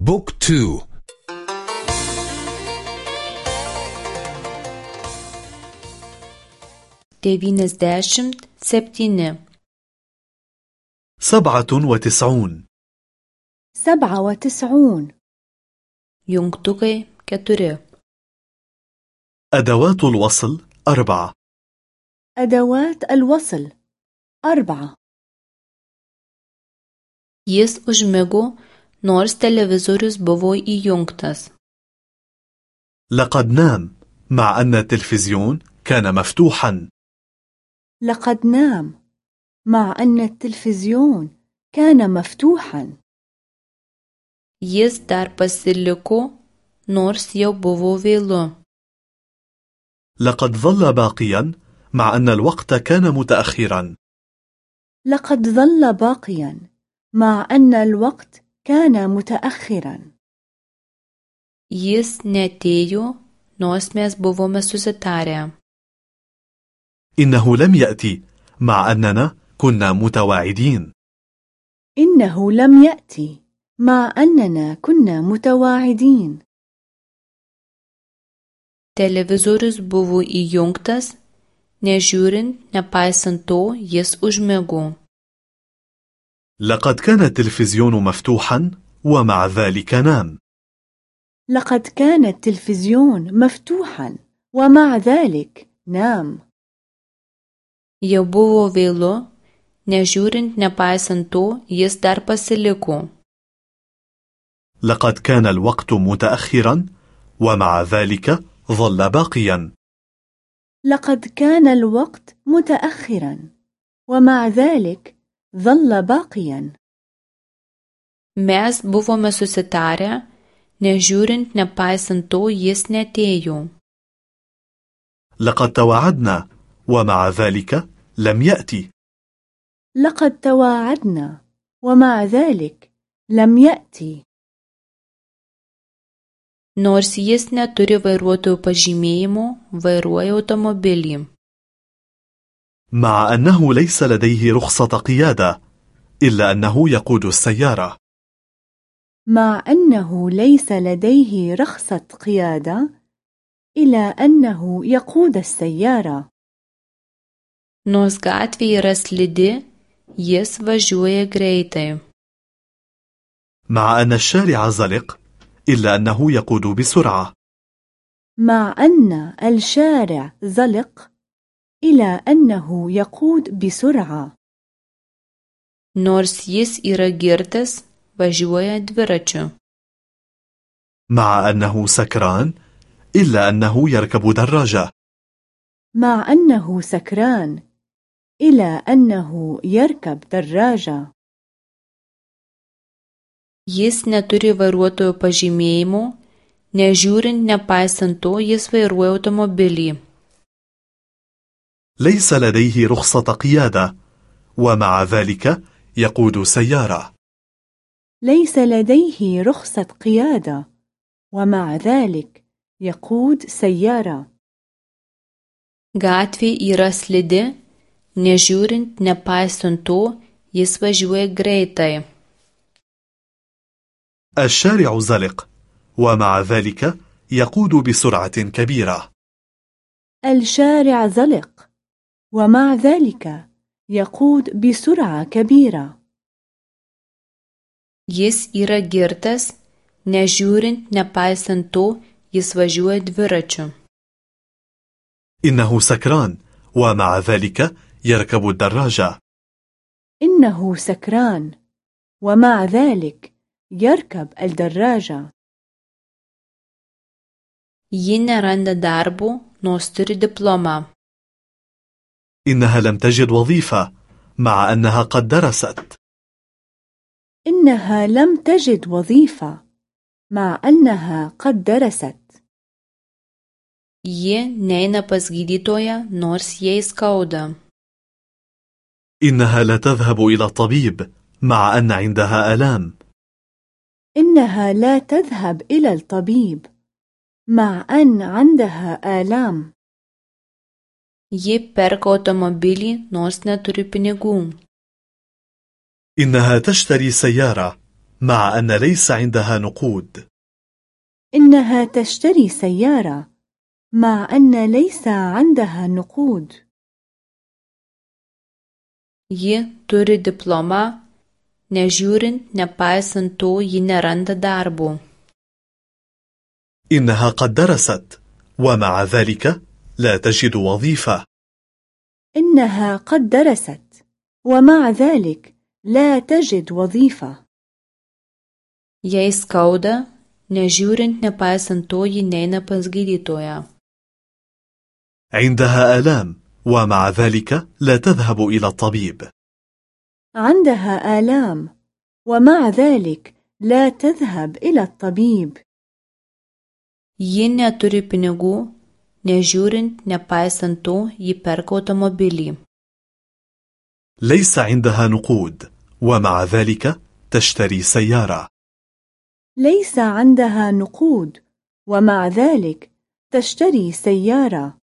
بوك تو. devyniasdešimt septyni سبعة وتسعون. سبعة وتسعون. jungtukai keturi أدوات الوصل أربعة. أدوات الوصل أربعة. jis užmigo nors televizorius buvo įjungtas. لقد نام مع أن التلفزيون كان مفتوحا. لقد نام مع أن التلفزيون كان مفتوحا. Jis dar pasiliko nors jau buvo vėlu. لقد ظل باقيا مع أن الوقت كان متأخرا. لقد ظل باقيا مع أن الوقت كان متأخرا jis netėjo nors mes buvome susitarę إنه لم يأتي مع أننا كنا متواعدين إنه لم يأتي مع أننا كنا متواعدين televizorius buvo įjungtas nežiūrint nepaisant to jis užmigo لقد كان التلفزيون مفتوحا ومع ذلك نام. لقد كان التلفزيون مفتوحا ومع ذلك نام. Jau buvo vėlu nežiūrint nepaisant to jis dar pasiliko لقد كان الوقت متأخرا ومع ذلك ظل باقيا. لقد كان الوقت متأخرا ومع ذلك ظل باقيا mes buvome susitarę nežiūrint nepaisant to jis netėjo لقد تواعدنا ومع ذلك لم يأتي لقد تواعدنا ومع ذلك لم يأتي nors jis neturi vairuotojo pažymėjimo vairuoja automobilį مع أنه ليس لديه رخصة قيادة إلا أنه يقود السيارة. مع أنه ليس لديه رخصة قيادة إلى أنه يقود السيارة. Nors gatvė yra slidi jis važiuoja greitai. مع أن الشارع زلق إلا أنه يقود بسرعة. مع أن الشارع زلق إلى أنه يقود بسرعة nors jis yra girtas važiuoja dviračiu مع أنه سكران إلا أنه يركب دراجة مع أنه سكران إلى أنه يركب دراجة jis neturi vairuotojo pažymėjimo nežiūrint nepaisant to jis vairuoja automobilį ليس لديه رخصة قيادة ومع ذلك يقود سيارة. ليس لديه رخصة قيادة ومع ذلك يقود سيارة. Gatvė yra slidi nežiūrint nepaisant to jis važiuoja greitai. الشارع زلق ومع ذلك يقود بسرعة كبيرة. الشارع زلق ومع ذلك يقود بسرعة كبيرة jis yra girtas nežiūrint nepaisant to jis važiuoja dviračiu إنه سكران ومع ذلك يركب الدراجة إنه سكران ومع ذلك يركب الدراجة ji neranda darbo nors turi diplomą إنها لم تجد وظيفة مع أنها قد درست. إنها لم تجد وظيفة مع أنها قد درست. Ji neina pas gydytoją nors jai skauda إنها لا تذهب إلى الطبيب مع أن عندها آلام. إنها لا تذهب إلى الطبيب مع أن عندها آلام. Ji perka automobilį nors neturi pinigų إنها تشتري سيارة مع أن ليس عندها نقود إنها تشتري سيارة مع أن ليس عندها نقود Ji turi diplomą, nežiūrint nepaisant to ji neranda darbo. إنها قد درست ومع ذلك لا تجد وظيفة. إنها قد درست ومع ذلك لا تجد وظيفة. Jei skauda, nežiūrint nepaisant to ji neina pas gydytoją. عندها آلام ومع ذلك لا تذهب إلى الطبيب. عندها آلام ومع ذلك لا تذهب إلى الطبيب. Ji neturi pinigų, nežiūrint nepaisant to ji perka automobilį. ليس عندها نقود ومع ذلك تشتري سيارة ليس عندها نقود ومع ذلك تشتري سيارة